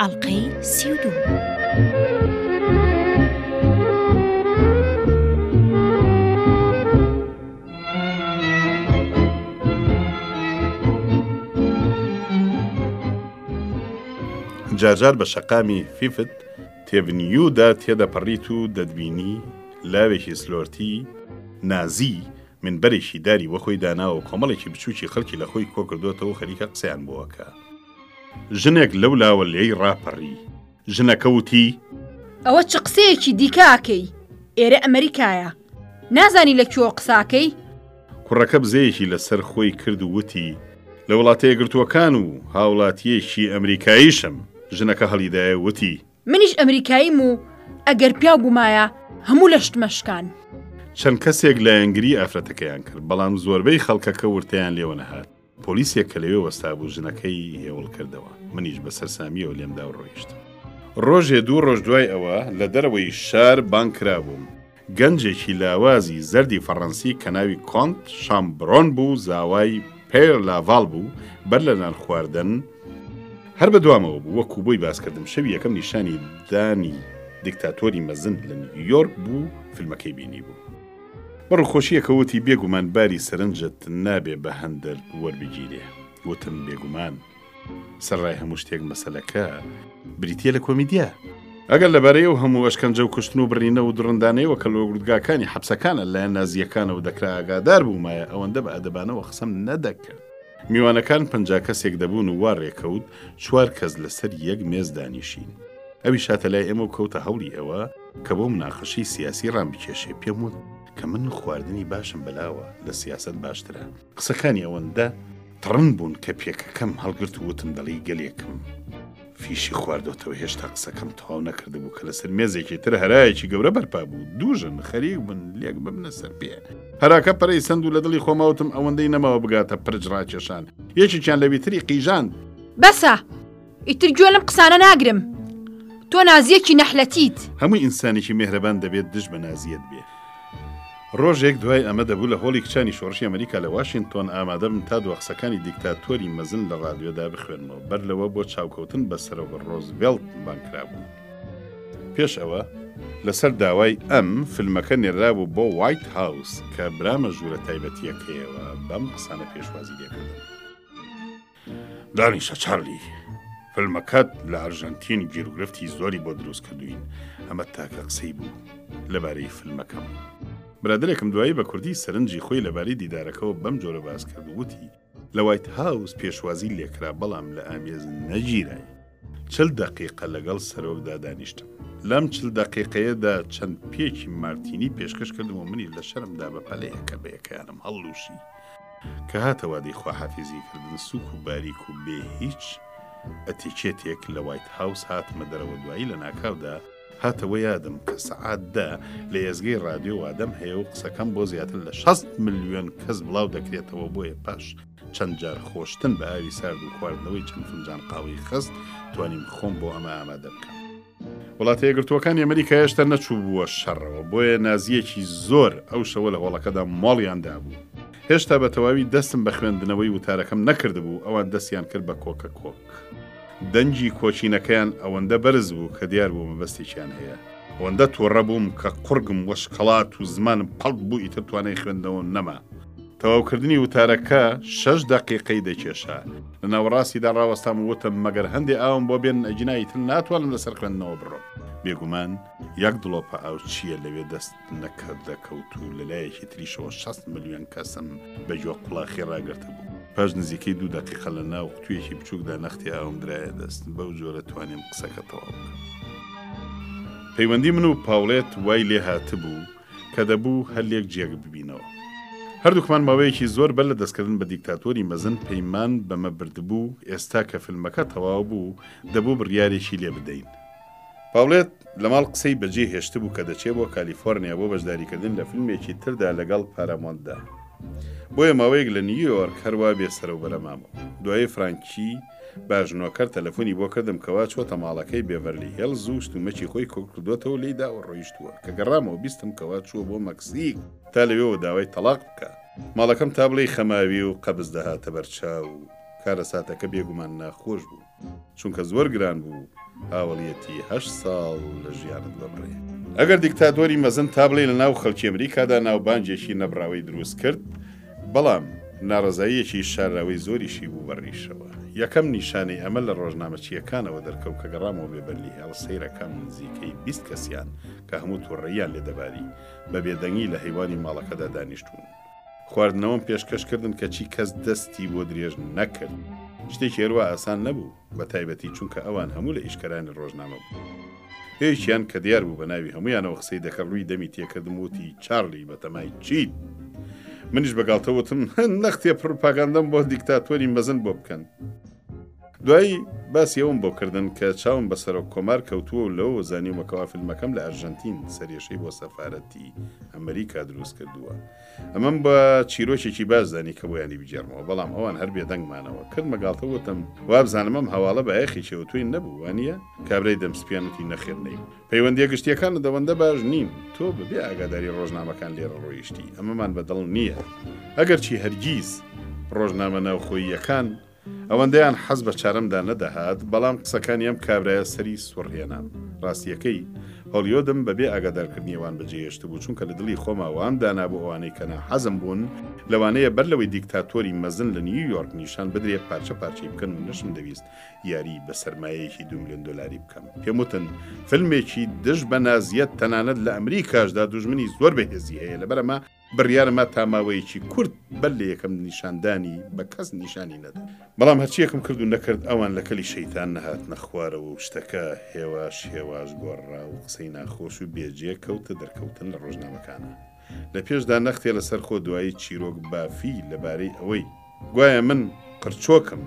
ئەڵقەی سی و دوو. جارجار بە شەقامی فیفت تێڤنیودا تێدەپەڕیت و دەتبینی لاوێکی سلۆرتی نازی منبەرێکی داری بۆ خۆی داناوە و کۆمەڵێکی بچووکی خەڵکی لە خۆی کۆکردۆتەوە و خەریکە قسەیان بۆ ئەکا. ژنێک لەو لاوە لێی ڕاپەڕی. ژنەکە وتی. ئەوە چ قسەیەکی دیکە ئەکەی؟ ئێرە ئەمریکایە. نازانی لە کوێوە قسە ئەکەی؟ کوڕەکە بزەیەکی لە سەر خۆی کرد و وتی، لە وڵاتە یەکگرتووەکان و هاوڵاتییەکی ئەمریکاییشم. ژنەکە هەڵیدایە و وتی. منیش ئەمریکاییم و ئەگەر پیاو بوومایە هەموو لەشتم ئەشکان. چەند کەسێک لایەنگریی ئافرەتەکەیان کرد، بەڵام زۆربەی خەڵکەکە ورتەیان لێوە نەهات. پۆلیسێک کە لەوێ وەستابوو ژنەکەی هێوڵ کردەوە. منیش بە سەرسامییەوە لێم دا و ڕۆیشتم. ڕۆژێ دوو ڕۆژ دوای ئەوە لە دەرەوەی شار بانگ کرابووم. گەنجێکی لاوازی زەردی فەڕەنسی کە ناوی کۆنت شامبرۆن بوو زاوای پێر لاڤاڵ بوو بەر لە نانخواردن، هەر بە دوامەوە بوو. وەکوو بۆی باس کردم شەوی یەکەم نیشانی دانی دیکتاتۆری مەزن لە نیویۆرک بوو فیلمەکەی بینیبوو. بە ڕووخۆشییەکە وتی، بێگومان باری سەرنجت نابێ بە هەندەر وەربگیرێ. وتم، بێگومان. سەرەڕای هەموو شتێک مەسەلەکە بریتییە لە کۆمیدیا. ئەگەر لەبارەی ئەو هەموو ئەشکەنجە و کوشتن و بڕینە و دڕندانەیەوە کە لە ئۆردوگاکانی حەپسەکانە لەلایەن نازییەکانەوە دەکرا ئاگادار بوومایە ئەوەندە بە ئەدەبانەوە قسەم نەدەکرد. میوانەکان پەنجا کەسێک دەبوون و وا ڕێکەوت چوار کەس لەسەر یەک مێز دانیشین. ئەویش هاتە لای ئێمە و کەوتە هەوڵی ئەوە، کە بۆ مناقەشەی سیاسی ڕامبکێشێ پێم وت کە من خواردنی باشم بەلاوە لە سیاسەت باشترە. قسەکانی ئەوەندە تڕند بوون کە پێکەکەم هەڵگرت و وتم دەڵێی گەلێکم فیشی خواردۆتەوە هێشتا قسەکەم تەواو نەکردبوو کە لەسەر مێزێکی تر هەرایەکی گەورە بەرپا بوو دوو ژن خەریک بوون لێک ببنە سەر پێ هەراکە پەرەی سند و لە دڵی خۆما وتم ئەوەندەی نەماوە بگاتە پرج ڕاکێشان یەکێکیان لەوی تری قیژاند بەسە! ئیتر گوێ لەم قسانە ناگرم تۆ نازیەکی نەحلەتیت هەموو ئینسانێکی مێهرەبان دەبێت دژ بە نازیەت بێ. ڕۆژێک دوای ئەمە دەبوو لە هۆڵی کچانی شۆڕشی ئەمەریکا لە واشینتۆن ئامادەبم تا دووا قسەکانی دیکتاتۆری مەزن لە ڕادیۆدا بخوێنمەوە بەر لەوە بۆ چاوکەوتن بە سەرۆک ڕۆزڤێڵت بانگکرابووم. پێش ئەوە لەسەر داوای ئەم فیلمەکە نێررابوو بۆ وایت هاوس کە برامە ژوورە تایبەتییەکەیەوە بەم قسانە پێشوازی لێکردم. دانیشە چارلی فلمەکەت لە ئەرژەنتین گیرگرفتی زۆری بۆ دروست کردوین ئەمە تاکە قسەی بوو لەبارەی فلمەکەم برادێکم دوایی بە کوردی سەرنجی خۆی لەبارەی دیدارەکەەوە بەم جۆرە باس کردووتی لە وایت هاوس پێشوازی لێکرا بەڵام لە ئامێز نەگیرای چل دەقیقە لەگەڵ سەرۆکدا دانیشتم. لەم چل دەقیقەیەدا چەند پێکی مارتینی پێشکەش کردم و منی لە شەرمدا بە پەلەیەکە بەیەکەیانم هەڵلووشی. کە هاتە وادەی خواحافیزی کردن سووک و باریک و بێ هیچ ئەتیکێتێک لە وایت هاوس هاتمە دەرەوە دوایی لە ناکاودا هاتەوە یادم کە سەعات دە لە ئێزگەی ڕادیۆ وادەم هەیە و قسەکەم بۆ زیاتر لە شەست ملیۆن کەس بڵاو دەکرێتەوە بۆیە پاش چەند جار خۆشتن بە ئاوی سارد و خواردنەوەی چەند فنجان قاوەی خەست توانیم خۆم بۆ ئەمە ئامادە بکەم. وڵاتە یەکگرتووەکانی ئەمریکا هێشتا نەچوو بووە شەڕەوە بۆیە نازیەکی زۆر ئەو شەوە لە هۆڵەکەدا مۆڵیان دابوو. هێشتا بە تەواوی دەستم بە خوێندنەوەی وتارەکەم نەکردبوو ئەوان دەستیان کرد بە کۆکە کۆک. دەنگی کۆچینەکەیان ئەوەندە بەرز بوو کە دیار بوو مەبەستێکیان هەیە. ئەوەندە توڕە بووم کە قوڕگم وەشکەڵات و زمانم پەڵت بوو ئیتر توانای خوێندنەوەم نەما. تەواوکردنی وتارەکە شەش دەقیقەی دەکێشا. لە ناوەڕاستیدا ڕاوەستام و وتم، مەگەر هەندێ ئاوم بۆ بێنن ئەگینا ئیتر ناتوانم لەسەر خوێندنەوە بڕۆم. بێگومان یەک دڵۆپە ئاو چییە لەوێ دەست نەکەت دەکەوت و لە لایەکی تریشەوە شەست ملیۆن کەسم بە گوێ قوڵاخی ڕاگرتبوو. پاش نزیکەی دوو دەقیقە لە ناو قوتوویەکی بچووکدا نەختی ئاوم درایە دەست. بەو جۆرە توانیم قسەکە تەواو بکەم. پەیوەندی من و پاوڵێت وای لێ هاتبوو کە دەبوو هەر لێک جێک ببینەوە. هەردووکمان ماوەیەکی زۆر بەر لە دەستکردن بە دیکتاتۆری مەزن پەیمان بەمە بردبوو، ئێستا کە فیلمەکە تەواو بوو، دەبوو بڕیارێکی لێ بدەین. پاولێت لە ماڵ قسەی بە جێ هێشتبوو کە دەچێ بۆ کالیفۆرنیا بۆ بەشداریکردن لە فیلمێکی تردا لەگەڵ پارامۆنتدا. بۆیە ماوەیەک لە نیویۆرک هەروا بێ سەرەوبەرە مامەوە. دوایی فرانکی. باش نۆکەر تەلەفۆنی بۆ کردم کەوا چۆتە ماڵەکەی بێڤەرلی هێڵز و شتومەکی خۆی کۆکردۆتەوە لێی داوە ڕۆیشتووە کە گەڕامەوە بیستم کەوا چووە بۆ مەکسیک تا لەوێوە داوای تەڵاق بکا. ماڵەکەم تا بڵێی خەماوی و قەبز دەهاتە بەر چاو و کارەساتەکە بێگومان ناخۆش بوو چونکە زۆر گران بوو هاوەڵیەتی هەشت ساڵ لە ژیانت ببڕێ. ئەگەر دیکتاتۆری مەزن تا بڵێی لە ناو خەڵکی ئەمریکادا ناوبانگێکی نەبڕاوەی دروست کرد، بەڵام ناڕەزاییەکی شاراوەی زۆریشی بوو بە ڕیشەوە. یەکەم نیشانەی ئەمە لە ڕۆژنامەچییەکانەوە دەرکەوت کە گەڕامەوە بێ بەرلی هێڵ سەیرەکەم نزیکەی بیست کەسیان کە هەموو توڕەییان لێ دەباری، بە بێدەنگی لە هەیوانی ماڵەکەدا دانیشتبوون. خواردنەوەم پێشکەش کردن کەچی کەس دەستی بۆ درێژ نەکرد. شتێکی هەروا ئاسان نەبوو. بە تایبەتی چونکە ئەوان هەموو لە ئیشکەرانی ڕۆژنامە بوون. یەکیان کە دیار بوو بە ناوی هەموویانەوە قسەی دەکرد ڕووی دەمی تێکردم وتی، چارلی بەتەمای چیت؟ منیش بە گاڵتە وتم، نەختێ پڕوپاگاندەم بۆ دیکتاتۆری مەزن بۆ بکەن. دوایی باسی ئەوەم بۆ کردن کە چاوم بە سەرۆک کۆمار کەوتووە و لەوەوە زانیومە کەوا فیلمەکەم لە ئەرژەنتین سەرێشەی بۆ سەفارەتی ئەمریکا دروست کردووە. ئەمەم بە چیرۆکێکی باش زانی کە بۆیانی بگێڕمەوە، بەڵام ئەوان هەر بێدەنگ مانەوە. کردمە گاڵتە و وتم، وابزانم ئەم هەواڵە بایەخێکیەوە تۆی نەبوو، وانیە؟ کابرای دەم سپیان وتی، نەخێر نەیبوو. پەیوەندیە گشتیەکانت ئەوەندە باش نین. تۆ بە بێ ئاگاداری ڕۆژنامەکان لێرە ڕۆیشتی. ئەمەمان بە دڵ نیە. ئەگەرچی هەرگیز ڕۆژنامە ناوخۆییەکان. ئەوەندەیان حەز بە چارەمدا نەدەهات، بەڵام قسەکانی ئەم کابرایە سەری سوڕهێنام. ڕاستییەکەی، هۆڵیۆدم بەبێ ئاگادارکردنی ئەوان بەجێهێشتبوو، چونکە لە دڵی خۆما وام دانابوو ئەوانەی کە ناحەزم بوون، لەوانەیە بەر لەوەی دیکتاتۆری مەزن لە نیویۆرک نیشان بدرێت، پارچە پارچەی بکەن و نەشمدەویست یاری بە سەرمایەیەکی دوو ملیۆن دۆلاری بکەم. پێم وتن، فیلمێکی دژ بە نازییە، تەنانەت لە ئەمریکاشدا دوژمنی زۆر بەهێزی هەیە، لەبەر ئەمە، بڕیارمە تا ماوەیەکی کورت بەر لە یەکەم نیشاندانی بە کەس نیشانی نەدەم. بەڵام هەرچییەکم کرد و نەکرد ئەوان لە کەلی شەیتان نەهاتنە خوارەوە و شتەکە هێواش هێواش گۆڕرا و قسەی ناخۆش و بێ جێ کەوتە دەرکەوتن لە ڕۆژنامەکانا. لە پێشدا نەختێ لە سەرخۆ دوایی چیرۆک بافی لە بارەی ئەوەی گوایە من قرچۆکم،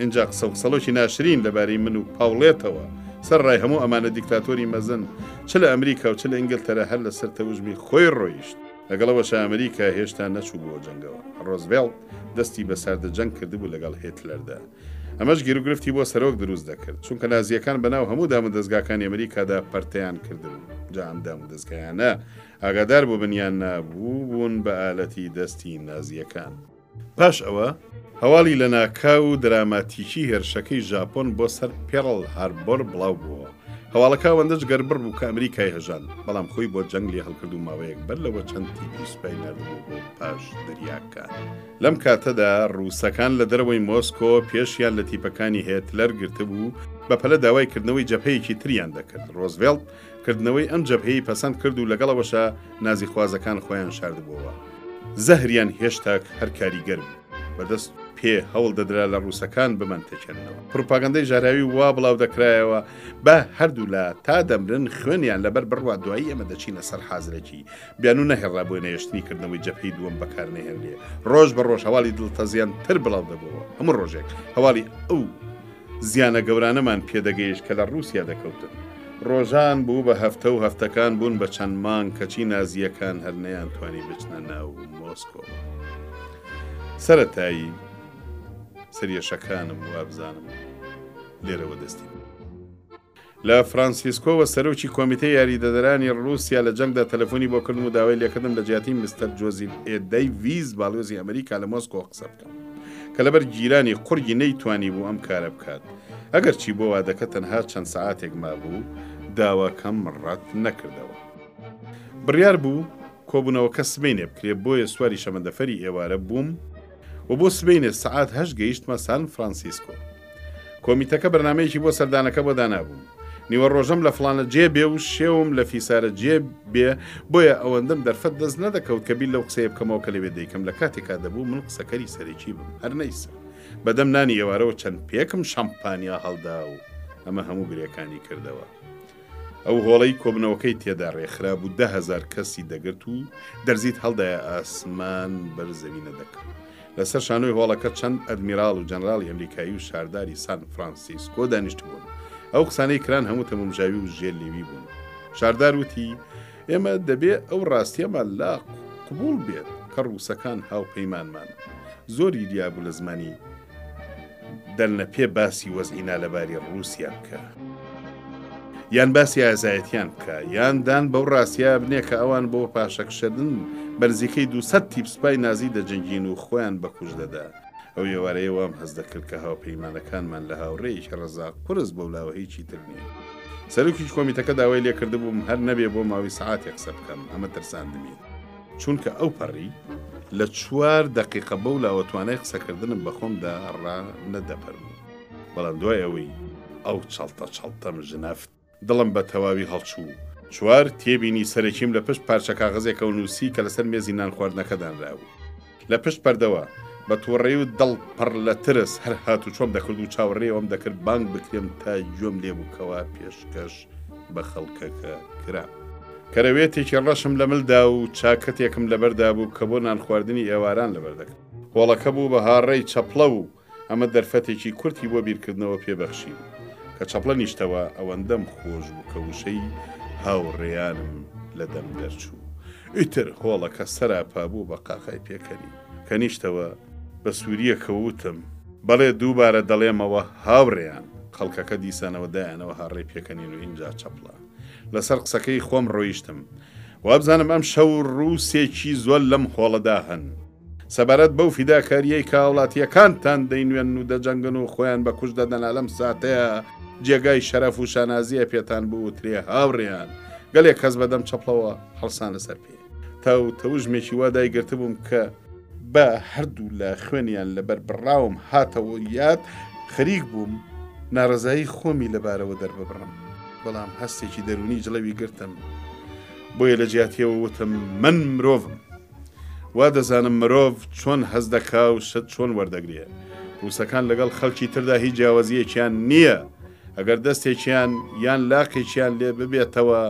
ئینجا قسە و قسەڵۆکی ناشرین لەبارەی من و پاوڵێتەوە سەر ڕای هەموو ئەمانە دیکتاتۆری مەزن چ لە ئەمریکا و چ لە ئینگلتەرا هەر لە سەر تەوژمی خۆی ڕۆیشت. لەگەڵ ئەوەشا ئەمریکا هێشتا نەچووبووە جەنگەوە. ڕۆزڤێڵت دەستی بە ساردە جەنگ کردبوو لەگەڵ هێتلەردا. ئەمەش گیروگرفتی بۆ سەرۆک دروست دەکرد. چونکە نازییەکان بە ناو هەموو دامودەزگاکانی ئەمریکادا پەرتیان کردبوو. جا ئەم دامودەزگایانە ئاگادار بووبن یان نا بووبوون بە ئالەتی دەستی نازییەکان. پاش ئەوە، هەواڵی لەناکاو و دراماتیکی هێرشەکەی ژاپۆن بۆ سەر پێڕڵ هاربۆر بڵاو بووەوە. هەواڵەکە ئەوەندە جگەربڕ بوو کە ئەمریکای هەژاند، بەڵام خۆی بۆ جەنگ لێ هەڵکرد و ماوەیەک بەر لەوە چەند تیپی سوپای ناردبوو بۆ پاش دەریاکە. لەم کاتەدا ڕووسەکان لە دەرەوەی مۆسکۆ پێشیان لە تیپەکانی هێتلەر گرتبوو، بەپەلە داوای کردنەوەی جەبهەیەکی تریان دەکرد. ڕۆزڤێڵت کردنەوەی ئەم جەبهەیەی پەسەند کرد و لەگەڵ ئەوەشا نازیخوازەکان خۆیان شاردبۆوە. زهریان هێشتاک هەر کاریگەر بوو. بە دەست پێ هەوڵ دەدرا لە ڕووسەکان بمان تێکێننەوە. پڕوپاگەندەی ژاراوی وا بڵاو دەکرایەوە، با هەردوو لا تا دەمرن خوێنیان لەبەر بڕوات دوایی ئێمە دەچینە سەر حازرەکی. بیانوو نەهێڵرا بۆ نەهێشتنی کردنەوەی جەبهەی دووەم بەکار نەهێنرێ. ڕۆژ بە ڕۆژ هەواڵی دڵتەزێن تر بڵاو دەبۆوە. هەموو ڕۆژێک هەواڵی ئەو. زیانە گەورانەمان پێدەگەیشت کە لە ڕووسیا دەکەوتن. ڕۆژان بوو بە هەفتە و هەفتەکان بوون بە چەند مانگ کەچی نازییەکان هەر نەیانتوانی بچنە ناو مۆسکۆوە. سەرەتایی سەریەشەکانم وابزانم لێرەوە دەستی. لە فرانسیسکۆوە سەرۆکی کۆمیتەی یاریدەدەرانی رووسیا لە جەنگدا تەلەفۆنی بۆ کردم و داوای لێکردم لە جیاتی مستەر جۆزیف ئێ دەیڤیس باڵیۆزی ئەمریکا لە مۆسکۆ قسە بکەم کە لەبەر گیرانی قورگی نەیتوانیبوو ئەم کارە بکات ئەگەرچی بۆ وادەکە تەنها چەند سەعاتێک مابوو داواکەم رەت نەکردەوە. بڕیار بوو کۆبوونەوەکە سبەینێ بکرێت بۆیە سواری شەمەندەفەری ئێوارە بووم و بۆ سبەینێ سەعات هەشت گەیشتمە سان فرانسیسکۆ. کۆمیتەکە بەرنامەیەکی بۆ سەردانەکە بۆ دانابووم. نیوە ڕۆژەم لە فلانە جێ بێ و شێوم لە فیسارە جێ بێ بۆیە ئەوەندەم دەرفەت دەست نەدەکەوت کە بیر لەو قسەیە بکەمەوە کە لەوێ دەیکەم لە کاتێکا دەبوو من قسەکەری سەرەکی بم هەر نەیسا بەدەم نانی ئێوارەوە چەند پێکم شەمپانیا هەڵدا و ئەمە هەموو برێکانی کردەوە. ئەو هۆڵەی کۆبنەوەکەی تێدا ڕێکخرابوو دە هەزار کەسی دەگرت و دەرزیت هەڵدایە ئاسمان بەر زەوی نەدەکرد. لەسەر شانۆی هۆڵەکە چەند ئەدمیراڵ و جەنراڵی ئەمریکایی و شارداری سان فرانسیسکۆ دانیشتبوون. ئەو قسانەی کران هەموو تەمومژاوی و ژێر لێوی بوون. شاردار وتی، ئێمە دەبێ ئەو ڕاستیەمان لا قبوڵ بێت کە ڕووسەکان هاوپەیمانمانن. زۆری لیا بوو لە زمانی دەلنە پێ باسی وەزعی نالەباری ڕووسیا بکە. یان باسی ئازایەتیان بکە یان دان بەو ڕاستیا بنێ کە ئەوان بۆ پاشەکشەدن بەنزیکەی دو تیپ سپای نازی دەجنگین و خۆیان بەکوش دەدا ئەو ێوارەیە وام هەز دەکرد کە هاوپەیمانەکانمان لە هاوڕێیش ڕزاق قرس بەو لاوە هیچی تر نیە سەرکیش کۆمیتەکە داوای لێکردبووم هەر نەبێ بۆ ماوەی سعاتێک قسە بکەم ئەمە ترساندمی. چونکە ئەو پەڕی لە چوار دەقیقە بەو لاوە توانای قسەکردنم بە خۆمدا ڕا نەدەپەرموو. بەڵام دوای ئەوەی ئەو چەڵتە چەڵتەم ژنەفت، دڵم بە تەواوی هەڵچوو و. چوار تێبینی سەرەکیم لە پشت پارچە کاغەزێکەوە نووسی کە لەسەر مێزی نانخواردنەکە دانرابوو. لە پشت پەردەوە، بە تووڕەیی و دڵ پڕ لە ترس، هەر هاتوچۆم دەکرد و چاوەڕێی ئەوەم دەکرد بانگ بکرێم تا گوێم لێ بوو کەوا پێشکەش بە خەڵکەکە کرام. کەرەوێتێکی ڕەشم لە مل دا و چاکەتێکم لەبەر دابوو کە بۆ نانخواردنی ئێواران لەبەر دەکرد. هۆڵەکە بوو بە هاڕەی چەپڵە و ئەمە دەرفەتێکی کورتی بۆ بیرکردنەوە پێ بەخشیم. کە چەپڵە نیشتەوە ئەوەندەم خۆش بوو کە وشەی هاوڕێیانم لە دەم دەرچوو. ئیتر هۆڵەکە سەراپا بوو بە قاقای پێکەنین. کە نیشتەوە بە سوورییەکەوە وتم. بەڵێ دووبارە دەڵێمەوە هاوڕێیان. خەڵکەکە دیسانەوە دایانەوە هاڕێی پێکەنین و ئینجا چەپڵە. لە سەر قسەکەی خۆم ڕۆیشتم. وابزانم ئەمشەو ڕووسێکی زۆر لەم هۆڵەدا هەن. سەبارەت بەو فیداکارییەی کە هاوڵاتییەکانتان دەینوێنن و دەجەنگن و خۆیان بە کوشت دەدەنا لەم ساتەیا جێگای شەرەف و شانازییە پێتان بوترێ هاوڕێیان، گەلێک کەس بەدەم چەپڵەوە هەڵسانە سەر پێ. تا و تەوژمێکی وا دایگرتبووم کە. بە هەردوو لا خوێنیان لە بەر بڕاوم هاتەوە یاد، خەریک بووم نارەزایی خۆمی لە بارەوە دەرببڕم، بەڵام هەستێکی دەروونی جڵەوی گرتم، بۆیە لە جیاتییەوە وتم، من مرۆڤم. وا دەزانم مرۆڤ چۆن هەست دەکا و شت چۆن وەردەگرێ. ڕووسەکان لەگەڵ خەڵکی تردا هیچ جیاوازییەکیان نییە. ئەگەر دەستێکیان یان لاقێکیان لێ ببێتەوە،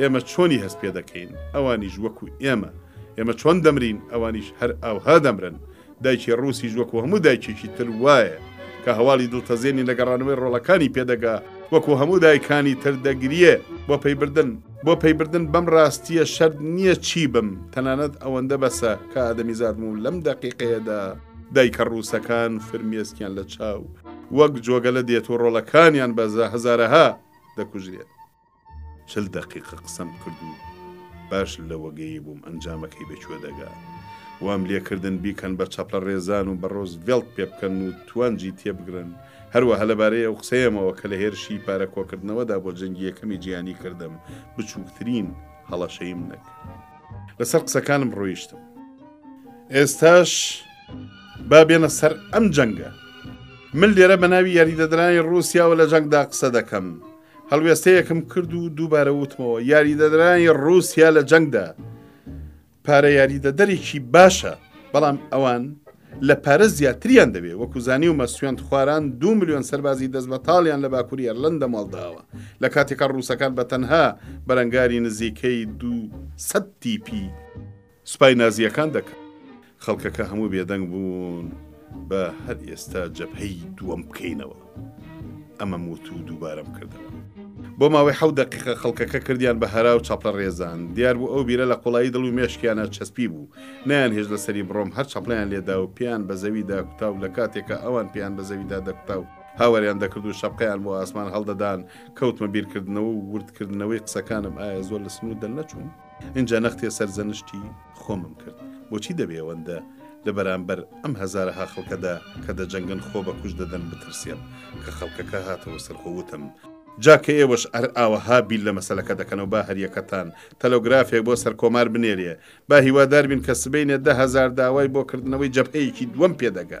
ئێمە چۆنی هەست پێ دەکەین؟ ئەوانیش وەکوو ئێمە. ئێمە چۆن دەمرین، ئەوانیش هەر ئاوها دەمرن. دایکی ڕووسیش وەکوو هەموو دایکێکی تر وایە، کە هەواڵی دڵتەزێنی لە گەڕانەوەی ڕۆڵەکانی پێ دەگا، وەکوو هەموو دایکانی تر دەگریێ بۆ پەیبردن. بۆ پەیبردن بەم ڕاستییە شەرت نییە چی بم، تەنانەت ئەوەندە بەسە کە ئادەمیزادم و لەم دەقیقەیەدا دایکە ڕووسەکان فرمێسکیان لە چاو وەک جۆگەلە دێت و ڕۆڵەکانیان بە هەزارەها دەکوژرێت. چل دەقیقە قسەم کرد و باش لەوەگەی بووم ئەنجامەکەی بەکوێ دەگا وام لێکردن بیکەن بە چەپڵە ڕێزان و بە ڕۆز ڤێڵت پێ بکەن و توانجی تێبگرن هەروەها لەبارەی ئەو قسەیەمەوە کە لە هێرشی پارە کۆکردنەوەدا بۆ جەنگی یەکەمی جیهانی کردم بچووکترین هەڵەشەیم نەکرد. لەسەر قسەکانم ڕۆیشتم ئێستاش با بێنە سەر ئەم جەنگە من لێرە بە ناوی یاریدەدرانی ڕوسیاوە لە جەنگدا قسە دەکەم هەڵوێستەیەکم کرد و دووبارە وتمەوە یاریدەدرانی ڕووسیا لە جەنگدا پارە یاریدەدەرێکی باشە بەڵام ئەوان لە پارە زیاتریان دەبێ وەکوزانی و مەسوێن خواران دو میلیۆن سەربازی دەست بە تاڵیان لە باکووری ئەرلند دەماڵداوە لە کاتێکە ڕووسەکان بە تەنها بەرەنگاری نزیکەی دو تیپی سوپای نازییەکان دەکا. خەڵکەکە هەموو بێدەنگ بوون. با هەر ئێستا جەبهەی دووەم بکەینەوە. ئەمەم وت و دووبارەم کردەوە. بۆ ماوەی حەوت دەقیقە خەڵکەکە کردیان بە هەرا و چەپڵەڕێزان. دیار بوو ئەو بیرە لە قوڵایی دڵ و مێشکیانا چەسپی بوو. نەیانهێشت لە سەری بڕۆم، هەر چەپڵەیان لێ دا و پێیان بە زەوی دا کوتا و لە کاتێکا ئەوان پێیان بە زەویدا دەکوتا و هاواریان دەکرد و شەپقەیان بۆ ئاسمان هەڵدەدان، کەوتمە بیرکردنەوە و وردکردنەوەی قسەکانم ئایا زۆر لە سنوور دەرنەچووم؟ ئینجا نەختێ سەرزەنشتی خۆمم کرد، بۆچی دەبێ ئەوەندە لە بەرانبەر ئەم هەزارەها خەڵکەدا کە دەجەنگن خۆ بە کوشت دەدەن بترسێم، کە خەڵکەکە هاتەوە سەر خۆ وتم، جا کە ئێوەش هەر ئاوەها بیر لە مەسەلەکە دەکەنەوە با هەریەکەتان تەلۆگرافێک بۆ سەرکۆمار بنێرێ، با هیوادار بین کە سبەینێ دە هەزار داوای بۆ کردنەوەی جەبهەیەکی دووەم پێ دەگا.